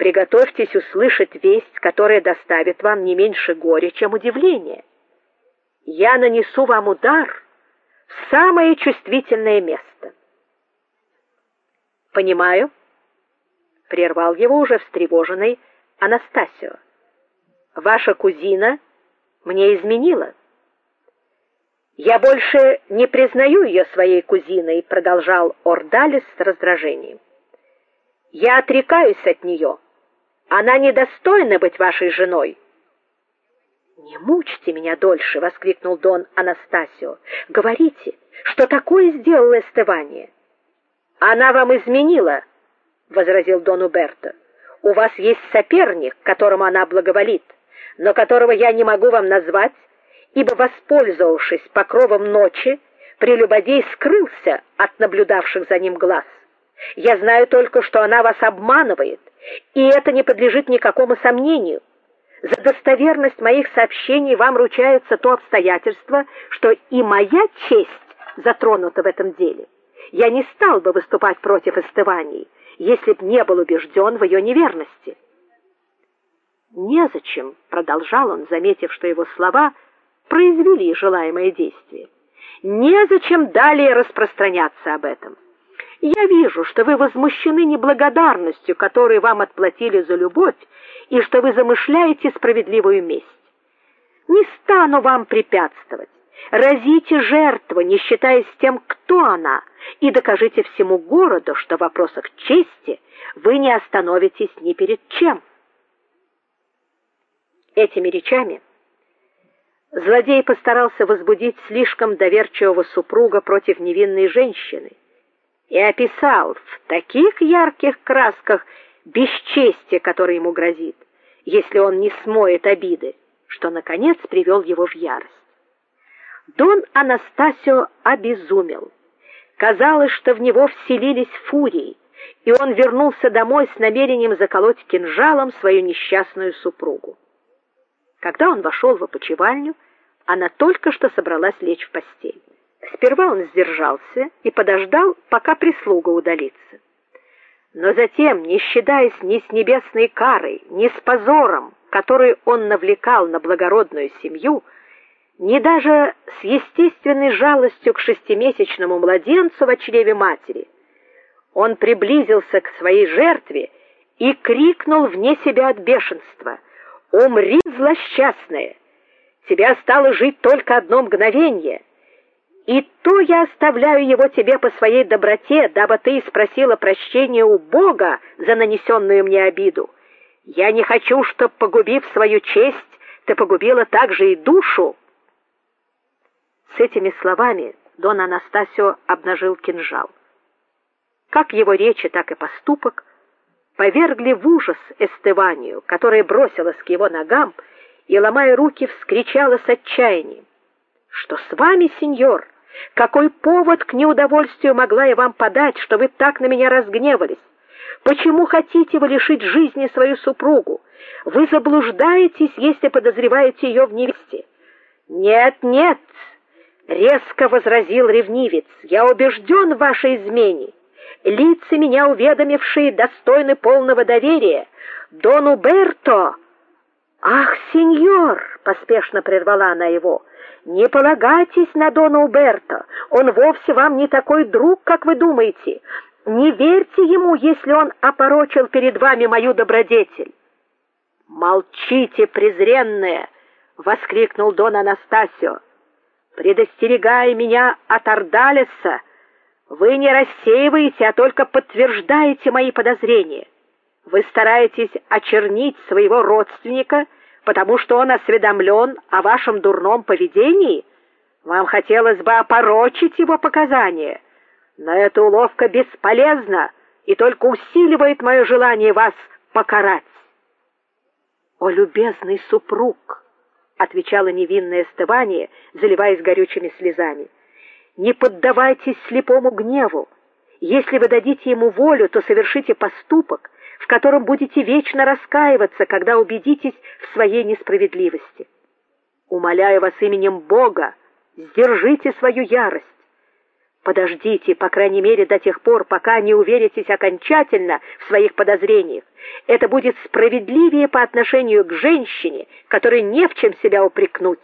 Приготовьтесь услышать весть, которая доставит вам не меньше горя, чем удивление. Я нанесу вам удар в самое чувствительное место. Понимаю, прервал его уже встревоженный Анастасио. Ваша кузина мне изменила. Я больше не признаю ее своей кузиной, продолжал Ордалис с раздражением. Я отрекаюсь от нее. Она недостойна быть вашей женой. Не мучьте меня дольше, воскликнул Дон Анастасио. Говорите, что такое сделала Эстевания? Она вам изменила, возразил Дон Уберто. У вас есть соперник, которому она благоволит, но которого я не могу вам назвать, ибо воспользовавшись покровом ночи, прелюбодей скрылся от наблюдавших за ним глаз. Я знаю только, что она вас обманывает, и это не подлежит никакому сомнению. За достоверность моих сообщений вам ручается то обстоятельство, что и моя честь затронута в этом деле. Я не стал бы выступать против Эстевании, если б не был убежден в ее неверности. Незачем, продолжал он, заметив, что его слова произвели желаемое действие. Незачем далее распространяться об этом. Я вижу, что вы возмущены неблагодарностью, которую вам отплатили за любовь, и что вы замышляете справедливую месть. Не стану вам препятствовать. Разите жертву, не считаясь тем, кто она, и докажите всему городу, что в вопросах чести вы не остановитесь ни перед чем. Этими речами злодей постарался возбудить слишком доверчивого супруга против невинной женщины и описал в таких ярких красках бесчестие, которое ему грозит, если он не смоет обиды, что наконец привел его в ярость. Дон Анастасио обезумел. Казалось, что в него вселились фурии, и он вернулся домой с намерением заколоть кинжалом свою несчастную супругу. Когда он вошел в опочивальню, она только что собралась лечь в постель. Сперва он сдержался и подождал, пока прислуга удалится. Но затем, не считаясь ни с небесной карой, ни с позором, который он навлекал на благородную семью, ни даже с естественной жалостью к шестимесячному младенцу в чреве матери, он приблизился к своей жертве и крикнул вне себя от бешенства: "Умри, злосчастная! Тебе осталось жить только одно мгновение!" И то я оставляю его тебе по своей доброте, дабы ты спросила прощения у Бога за нанесенную мне обиду. Я не хочу, чтоб погубив свою честь, ты погубила также и душу. С этими словами Дон Анастасио обнажил кинжал. Как его речи, так и поступок повергли в ужас Эстеванию, которая бросилась к его ногам и ломая руки, вскричала с отчаянием: "Что с вами, сеньор?" Какой повод к неудовольствию могла я вам подать, что вы так на меня разгневались? Почему хотите вы лишить жизни свою супругу? Вы заблуждаетесь, если подозреваете ее в невесте. Нет, нет, резко возразил ревнивец. Я убежден в вашей измене. Лица меня уведомившие достойны полного доверия. Дон Уберто Ах, сеньор, поспешно прервала она его. Не полагайтесь на Дона Уберто. Он вовсе вам не такой друг, как вы думаете. Не верьте ему, если он опорочил перед вами мою добродетель. Молчите, презренные, воскликнул Дон Анастасио. Предостерегая меня от Ардалеса, вы не рассеиваете, а только подтверждаете мои подозрения. Вы стараетесь очернить своего родственника потому что он осведомлен о вашем дурном поведении, вам хотелось бы опорочить его показания. Но эта уловка бесполезна и только усиливает мое желание вас покарать. О любезный супруг, отвечала невинная Стефания, заливаясь горючими слезами. Не поддавайтесь слепому гневу. Если вы дадите ему волю, то совершите поступок, в котором будете вечно раскаиваться, когда убедитесь в своей несправедливости. Умоляю вас именем Бога, сдержите свою ярость. Подождите, по крайней мере, до тех пор, пока не уверитесь окончательно в своих подозрениях. Это будет справедливее по отношению к женщине, которой не в чем себя упрекнуть.